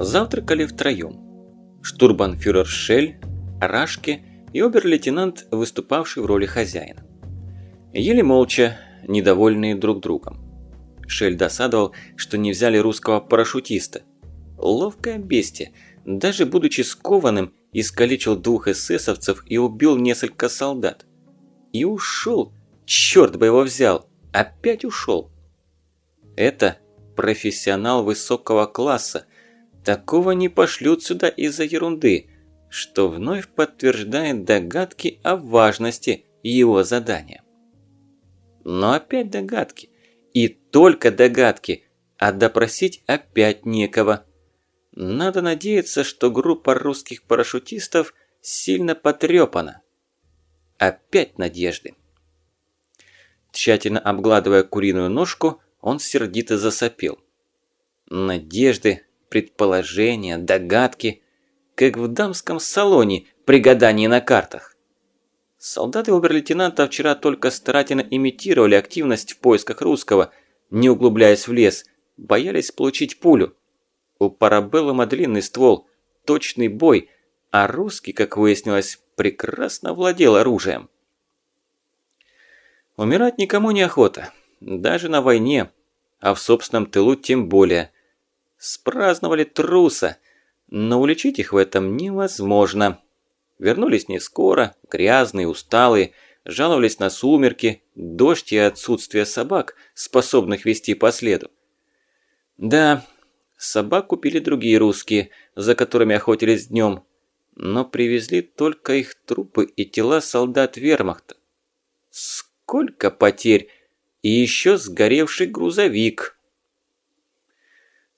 Завтракали втроем. Штурбанфюрер Шель, Рашке и обер-лейтенант, выступавший в роли хозяина. Ели молча, недовольные друг другом. Шель досадовал, что не взяли русского парашютиста. Ловкое бестие, даже будучи скованным, искалечил двух эсэсовцев и убил несколько солдат. И ушел, черт бы его взял, опять ушел. Это профессионал высокого класса, такого не пошлют сюда из-за ерунды, что вновь подтверждает догадки о важности его задания. Но опять догадки. И только догадки, а допросить опять некого. Надо надеяться, что группа русских парашютистов сильно потрепана. Опять надежды. Тщательно обгладывая куриную ножку, он сердито засопел. Надежды, предположения, догадки, как в дамском салоне при гадании на картах. Солдаты обер-лейтенанта вчера только старательно имитировали активность в поисках русского, не углубляясь в лес, боялись получить пулю. У Парабеллума длинный ствол, точный бой, а русский, как выяснилось, прекрасно владел оружием. Умирать никому не охота, даже на войне, а в собственном тылу тем более. Спраздновали труса, но уличить их в этом невозможно. Вернулись не скоро, грязные, усталые, жаловались на сумерки, дождь и отсутствие собак, способных вести по следу. Да, собак купили другие русские, за которыми охотились днем, но привезли только их трупы и тела солдат вермахта. Сколько потерь! И еще сгоревший грузовик.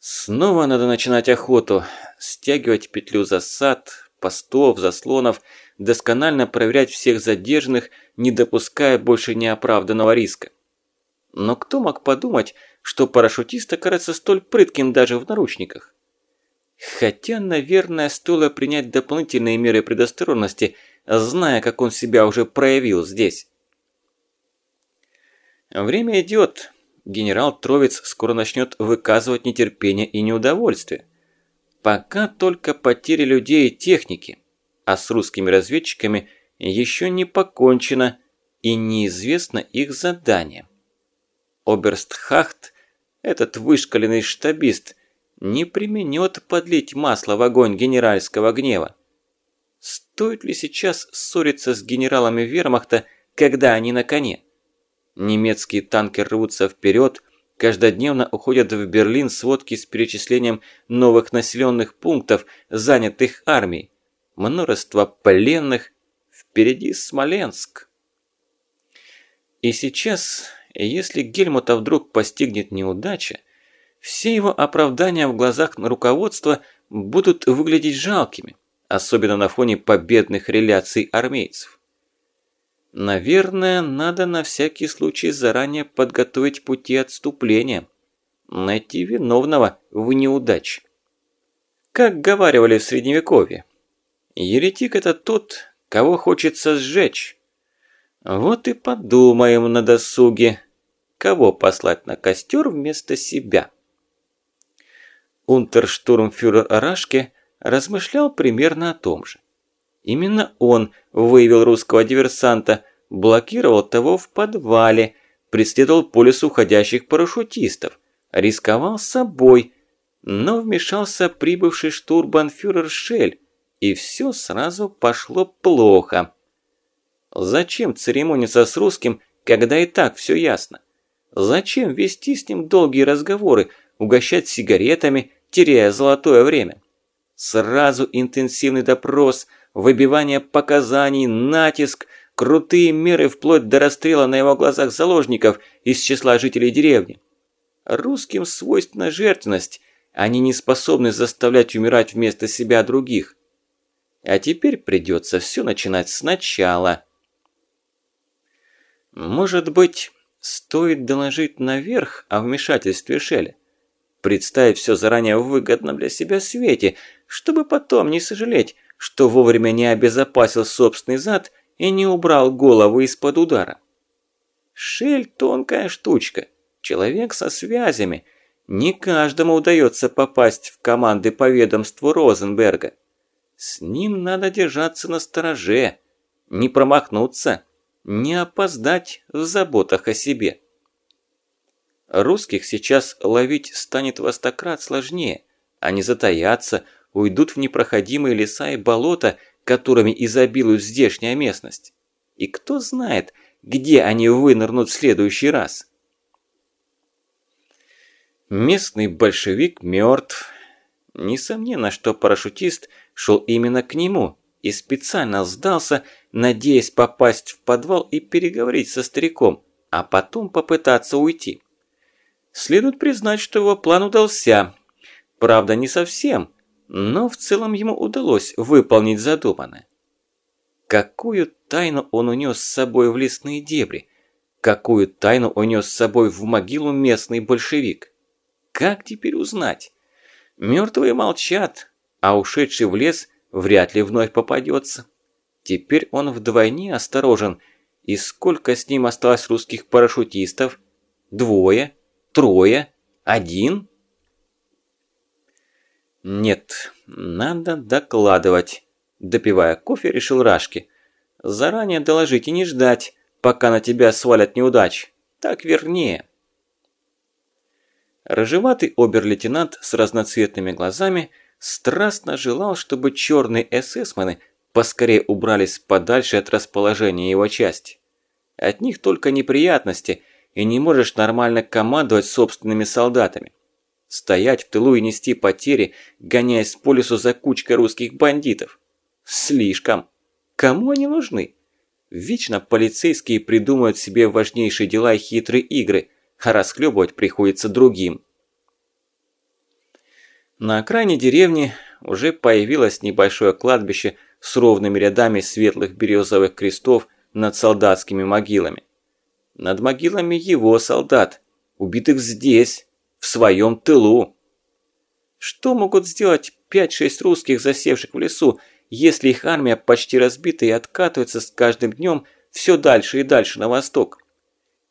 Снова надо начинать охоту, стягивать петлю засад, постов, заслонов, досконально проверять всех задержанных, не допуская больше неоправданного риска. Но кто мог подумать, что парашютист окажется столь прытким даже в наручниках? Хотя, наверное, стоило принять дополнительные меры предосторожности, зная, как он себя уже проявил здесь. Время идет. Генерал Тровец скоро начнет выказывать нетерпение и неудовольствие. Пока только потери людей и техники, а с русскими разведчиками еще не покончено и неизвестно их задание. Оберстхахт, этот вышкаленный штабист, не применет подлить масло в огонь генеральского гнева. Стоит ли сейчас ссориться с генералами вермахта, когда они на коне? Немецкие танки рвутся вперед, Каждодневно уходят в Берлин сводки с перечислением новых населенных пунктов, занятых армией. Множество пленных. Впереди Смоленск. И сейчас, если Гельмута вдруг постигнет неудача, все его оправдания в глазах руководства будут выглядеть жалкими, особенно на фоне победных реляций армейцев. Наверное, надо на всякий случай заранее подготовить пути отступления. Найти виновного в неудаче. Как говаривали в Средневековье, еретик это тот, кого хочется сжечь. Вот и подумаем на досуге, кого послать на костер вместо себя. Унтерштурмфюрер Рашке размышлял примерно о том же. Именно он выявил русского диверсанта, блокировал того в подвале, преследовал по лесу ходящих парашютистов, рисковал собой, но вмешался прибывший штурбанфюрер Шель, и все сразу пошло плохо. Зачем церемониться с русским, когда и так все ясно? Зачем вести с ним долгие разговоры, угощать сигаретами, теряя золотое время? Сразу интенсивный допрос – выбивание показаний, натиск, крутые меры вплоть до расстрела на его глазах заложников из числа жителей деревни. Русским свойственна жертвенность, они не способны заставлять умирать вместо себя других. А теперь придется все начинать сначала. Может быть, стоит доложить наверх о вмешательстве Шеля? Представить все заранее в выгодном для себя свете, чтобы потом не сожалеть, что вовремя не обезопасил собственный зад и не убрал голову из-под удара. Шель – тонкая штучка, человек со связями. Не каждому удается попасть в команды по ведомству Розенберга. С ним надо держаться на стороже, не промахнуться, не опоздать в заботах о себе. Русских сейчас ловить станет во стократ сложнее. Они затаятся, уйдут в непроходимые леса и болота, которыми изобилует здешняя местность. И кто знает, где они вынырнут в следующий раз. Местный большевик мертв. Несомненно, что парашютист шел именно к нему и специально сдался, надеясь попасть в подвал и переговорить со стариком, а потом попытаться уйти. Следует признать, что его план удался. Правда, не совсем, но в целом ему удалось выполнить задуманное. Какую тайну он унес с собой в лесные дебри? Какую тайну унес с собой в могилу местный большевик? Как теперь узнать? Мертвые молчат, а ушедший в лес вряд ли вновь попадется. Теперь он вдвойне осторожен. И сколько с ним осталось русских парашютистов? Двое? Трое? Один? Нет, надо докладывать. Допивая кофе, решил Рашки. Заранее доложить и не ждать, пока на тебя свалят неудач. Так вернее. Рыжеватый обер-лейтенант с разноцветными глазами страстно желал, чтобы черные эсэсманы поскорее убрались подальше от расположения его части. От них только неприятности, и не можешь нормально командовать собственными солдатами. Стоять в тылу и нести потери, гоняясь по лесу за кучкой русских бандитов. Слишком. Кому они нужны? Вечно полицейские придумывают себе важнейшие дела и хитрые игры, а расхлебывать приходится другим. На окраине деревни уже появилось небольшое кладбище с ровными рядами светлых березовых крестов над солдатскими могилами. Над могилами его солдат, убитых здесь, в своем тылу. Что могут сделать 5-6 русских, засевших в лесу, если их армия почти разбита и откатывается с каждым днем все дальше и дальше на восток?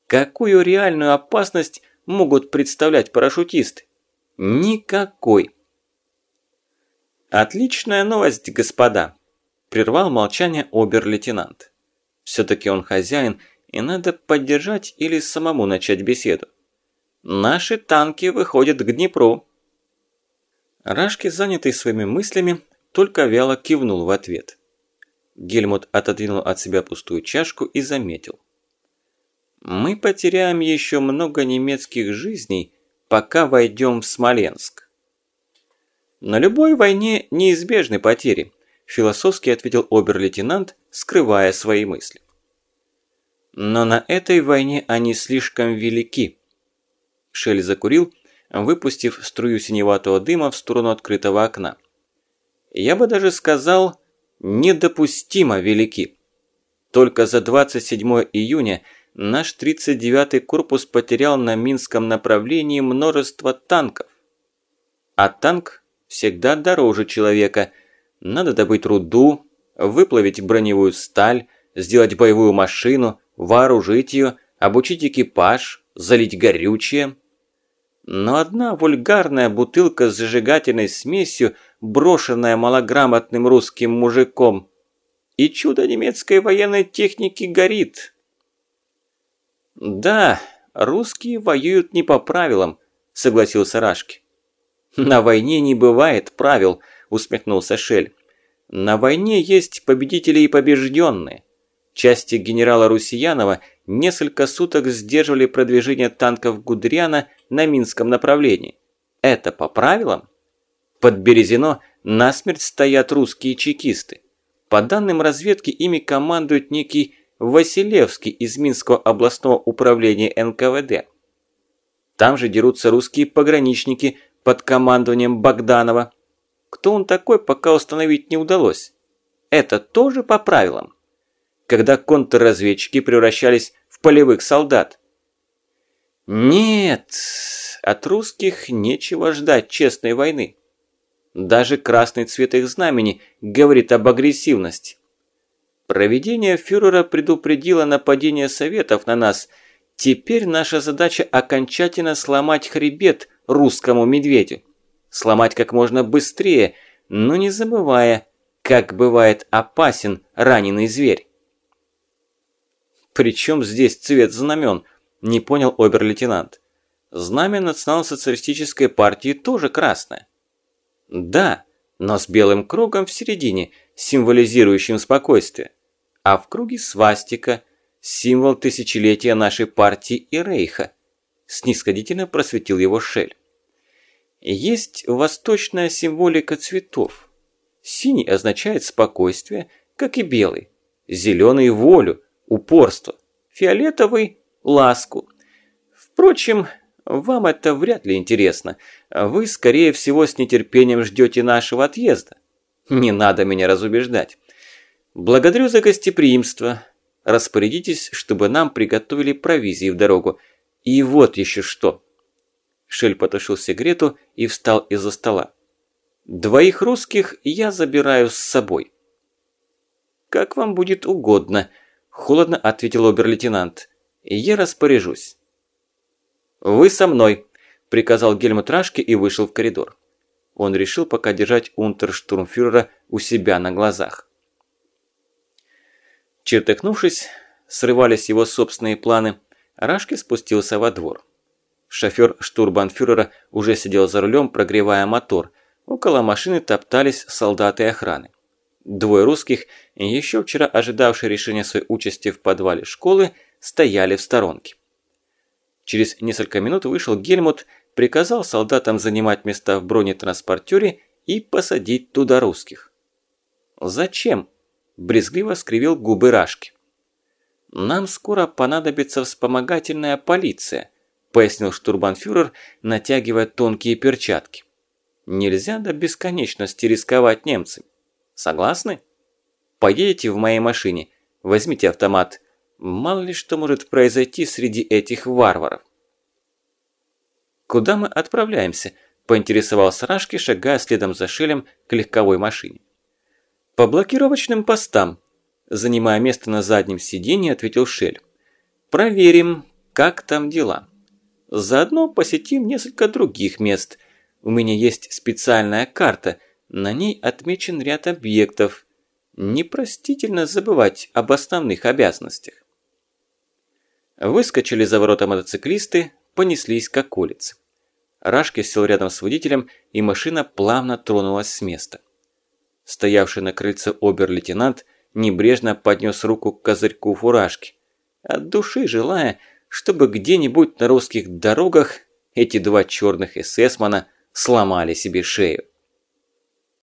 Какую реальную опасность могут представлять парашютисты? Никакой. Отличная новость, господа, прервал молчание обер-лейтенант. Все-таки он хозяин и надо поддержать или самому начать беседу. Наши танки выходят к Днепру. Рашки, занятый своими мыслями, только вяло кивнул в ответ. Гельмут отодвинул от себя пустую чашку и заметил. «Мы потеряем еще много немецких жизней, пока войдем в Смоленск». «На любой войне неизбежны потери», – философски ответил обер-лейтенант, скрывая свои мысли. Но на этой войне они слишком велики. Шель закурил, выпустив струю синеватого дыма в сторону открытого окна. Я бы даже сказал, недопустимо велики. Только за 27 июня наш 39-й корпус потерял на Минском направлении множество танков. А танк всегда дороже человека. Надо добыть руду, выплавить броневую сталь, сделать боевую машину, вооружить ее, обучить экипаж, залить горючее. Но одна вульгарная бутылка с зажигательной смесью, брошенная малограмотным русским мужиком, и чудо немецкой военной техники горит. «Да, русские воюют не по правилам», – согласился Рашки. «На войне не бывает правил», – усмехнулся Шель. «На войне есть победители и побежденные. Части генерала Русиянова несколько суток сдерживали продвижение танков Гудриана на Минском направлении. Это по правилам? Под Березино насмерть стоят русские чекисты. По данным разведки, ими командует некий Василевский из Минского областного управления НКВД. Там же дерутся русские пограничники под командованием Богданова. Кто он такой, пока установить не удалось. Это тоже по правилам когда контрразведчики превращались полевых солдат. Нет, от русских нечего ждать честной войны. Даже красный цвет их знамени говорит об агрессивности. Проведение фюрера предупредило нападение советов на нас. Теперь наша задача окончательно сломать хребет русскому медведю. Сломать как можно быстрее, но не забывая, как бывает опасен раненый зверь. «Причем здесь цвет знамен?» – не понял обер-лейтенант. «Знамя национал-социалистической партии тоже красное». «Да, но с белым кругом в середине, символизирующим спокойствие. А в круге свастика, символ тысячелетия нашей партии и рейха», – снисходительно просветил его Шель. «Есть восточная символика цветов. Синий означает спокойствие, как и белый. Зеленый – волю, упорство. Фиолетовый – ласку. Впрочем, вам это вряд ли интересно. Вы, скорее всего, с нетерпением ждете нашего отъезда. Не надо меня разубеждать. Благодарю за гостеприимство. Распорядитесь, чтобы нам приготовили провизии в дорогу. И вот еще что. Шель потушил сигарету и встал из-за стола. Двоих русских я забираю с собой. Как вам будет угодно, холодно ответил обер-лейтенант. Я распоряжусь. Вы со мной, приказал Гельмут Рашке и вышел в коридор. Он решил пока держать унтерштурмфюрера у себя на глазах. Чертыхнувшись, срывались его собственные планы, Рашке спустился во двор. Шофер штурбанфюрера уже сидел за рулем, прогревая мотор – Около машины топтались солдаты охраны. Двое русских, еще вчера ожидавшие решения своей участи в подвале школы, стояли в сторонке. Через несколько минут вышел Гельмут, приказал солдатам занимать места в бронетранспортере и посадить туда русских. «Зачем?» – брезгливо скривил губы Рашки. «Нам скоро понадобится вспомогательная полиция», – пояснил штурбанфюрер, натягивая тонкие перчатки. Нельзя до бесконечности рисковать немцами. Согласны? Поедете в моей машине, возьмите автомат. Мало ли что может произойти среди этих варваров. Куда мы отправляемся? Поинтересовался Рашки, шагая следом за Шелем к легковой машине. По блокировочным постам. Занимая место на заднем сиденье, ответил Шель. Проверим, как там дела. Заодно посетим несколько других мест – у меня есть специальная карта, на ней отмечен ряд объектов. Непростительно забывать об основных обязанностях. Выскочили за ворота мотоциклисты, понеслись к околице. Рашки сел рядом с водителем, и машина плавно тронулась с места. Стоявший на крыльце обер-лейтенант небрежно поднес руку к козырьку фуражки, от души желая, чтобы где-нибудь на русских дорогах эти два черных эсэсмана – сломали себе шею.